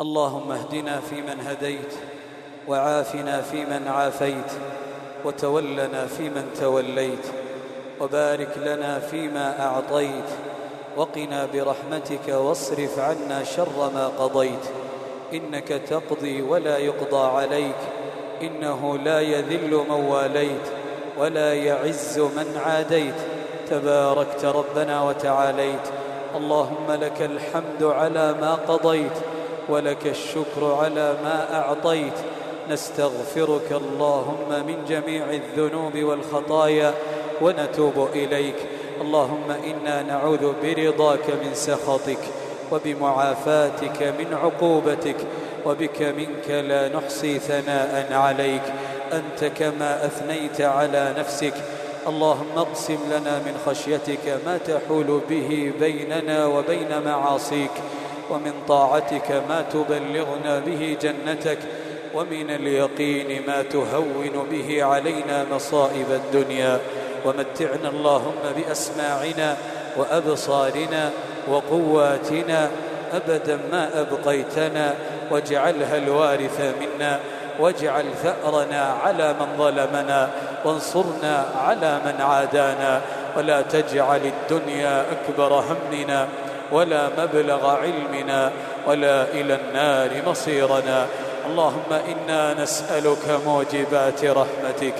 اللهم اهدنا فيمن هديت وعافنا فيمن عافيت وتولنا فيمن توليت وبارك لنا فيما أعطيت وقنا برحمتك واصرف عنا شر ما قضيت إنك تقضي ولا يقضى عليك إنه لا يذل من واليت ولا يعز من عاديت تباركت ربنا وتعاليت اللهم لك الحمد على ما قضيت ولك الشكر على ما أعطيت. نستغفرك اللهم من جميع الذنوب والخطايا ونتوب إليك. اللهم إنا نعوذ برضاك من سخطك وبمعافاتك من عقوبتك وبك منك لا نحصي ثناء عليك. أنت كما أثنيت على نفسك. اللهم اقسم لنا من خشيتك ما تحول به بيننا وبين معاصيك. ومن طاعتك ما تبلغنا به جنتك ومن اليقين ما تهون به علينا مصائب الدنيا. ومتعنا اللهم بأسماعنا وأبصارنا وقواتنا أبدا ما أبقيتنا. واجعلها الوارث منا. واجعل ثأرنا على من ظلمنا. وانصرنا على من عادانا. ولا تجعل الدنيا أكبر همنا. ولا مبلغ علمنا ولا إلى النار مصيرنا. اللهم إنا نسألك موجبات رحمتك.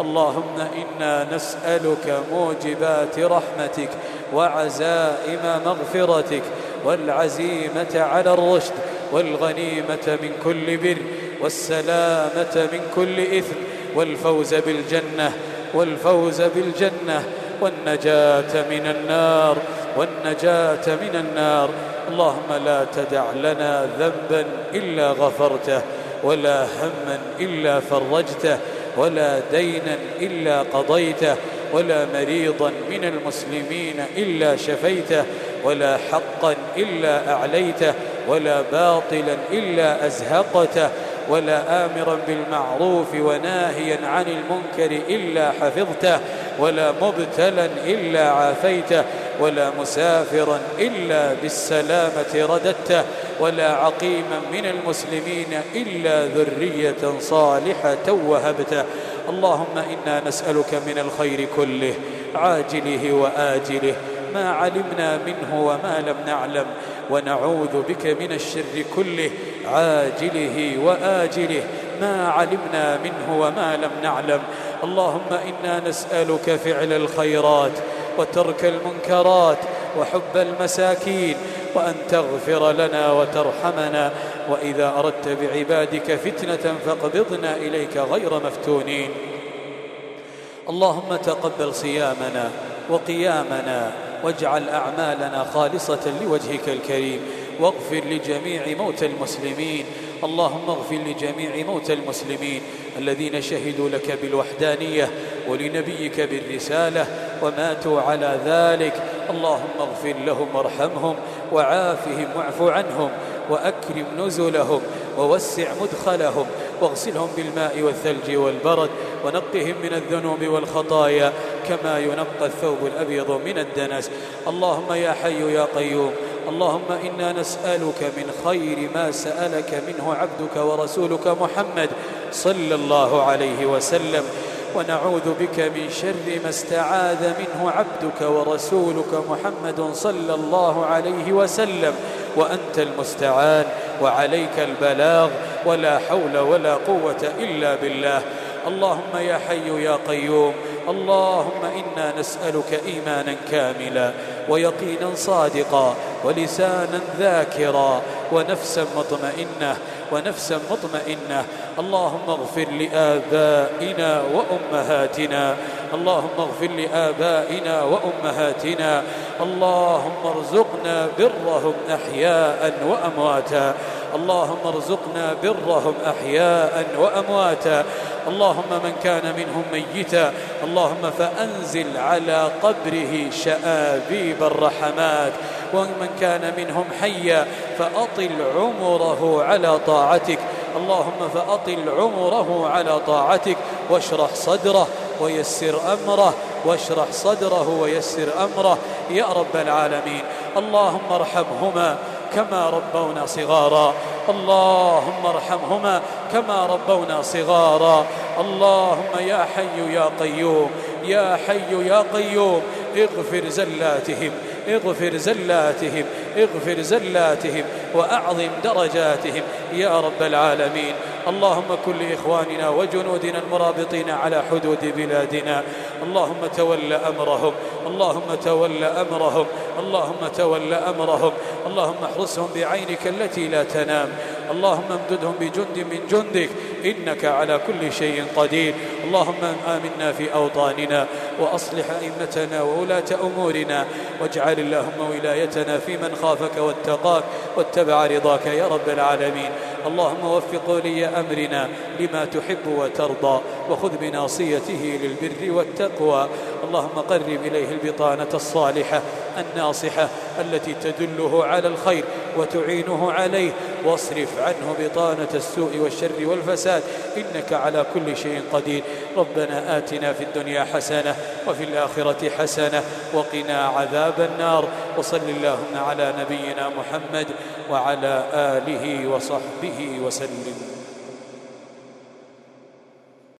اللهم إنا نسألك موجبات رحمتك وعزائم مغفرتك والعزيمة على الرشد والغنيمة من كل بر والسلامة من كل إثم والفوز بالجنة والفوز بالجنة والنجاة من النار. والنجاة من النار. اللهم لا تدع لنا ذنبا إلا غفرته ولا هما إلا فرجته ولا دينا إلا قضيته ولا مريضا من المسلمين إلا شفيته ولا حقا إلا أعليته ولا باطلا إلا أزهقته ولا آمرا بالمعروف وناهيا عن المنكر إلا حفظته ولا مبتلا إلا عافيته ولا مسافرا إلا بالسلامة رددته ولا عقيما من المسلمين إلا ذرية صالحة وهبته. اللهم إنا نسألك من الخير كله عاجله وآجله ما علمنا منه وما لم نعلم ونعوذ بك من الشر كله عاجله وآجله ما علمنا منه وما لم نعلم. اللهم إنا نسألك فعل الخيرات وترك المنكرات وحب المساكين وأن تغفر لنا وترحمنا وإذا أردت بعبادك فتنة فاقبضنا إليك غير مفتونين. اللهم تقبل صيامنا وقيامنا واجعل أعمالنا خالصة لوجهك الكريم. واغفر لجميع موتى المسلمين. اللهم اغفر لجميع موتى المسلمين الذين شهدوا لك بالوحدانية ولنبيك بالرسالة وماتوا على ذلك. اللهم اغفر لهم وارحمهم وعافهم واعف عنهم وأكرم نزلهم ووسع مدخلهم واغسلهم بالماء والثلج والبرد ونقهم من الذنوب والخطايا كما ينقى الثوب الأبيض من الدنس. اللهم يا حي يا قيوم اللهم إنا نسألك من خير ما سألك منه عبدك ورسولك محمد صلى الله عليه وسلم. ونعوذ بك من شر ما استعاذ منه عبدك ورسولك محمد صلى الله عليه وسلم. وأنت المستعان وعليك البلاغ ولا حول ولا قوة إلا بالله. اللهم يا حي يا قيوم اللهم إنا نسألك إيمانا كاملا ويقينا صادقا ولسانا ذاكرا. ونفسا مطمئنة ونفسا مطمئنة. اللهم اغفر لآبائنا وأمهاتنا. اللهم اغفر لآبائنا وأمهاتنا. اللهم ارزقنا برهم أحياء وأمواتا. اللهم ارزقنا برهم أحياء وأمواتا. اللهم من كان منهم ميتا اللهم فأنزل على قبره شآبيب الرحمات. ومن كان منهم حيا فأطل عمره على طاعتك. اللهم فأطل عمره على طاعتك واشرح صدره ويسر أمره واشرح صدره ويسر أمره. يا رب العالمين اللهم ارحمهما كما ربونا صغارا. اللهم ارحمهما كما ربونا صغارا. اللهم يا حي يا قيوم يا حي يا قيوم اغفر زلاتهم. اغفر زلاتهم اغفر زلاتهم وأعظم درجاتهم يا رب العالمين. اللهم كن لإخواننا وجنودنا المرابطين على حدود بلادنا. اللهم تول أمرهم اللهم تول أمرهم اللهم تول أمرهم. اللهم احرسهم بعينك التي لا تنام. اللهم امددهم بجند من جندك إنك على كل شيء قدير. اللهم آمنا في أوطاننا. وأصلح أئمتنا وولاة أمورنا. واجعل اللهم ولايتنا في من خافك واتقاك واتبع رضاك يا رب العالمين. اللهم وفق ولي أمرنا لما تحب وترضى وخذ بناصيته للبر والتقوى. اللهم قرب إليه البطانة الصالحة الناصحة التي تدله على الخير وتعينه عليه. واصرف عنه بطانة السوء والشر والفساد إنك على كل شيء قدير. ربنا آتنا في الدنيا حسنة وفي الآخرة حسنة وقنا عذاب النار. وصل اللهم على نبينا محمد وعلى آله وصحبه وسلم.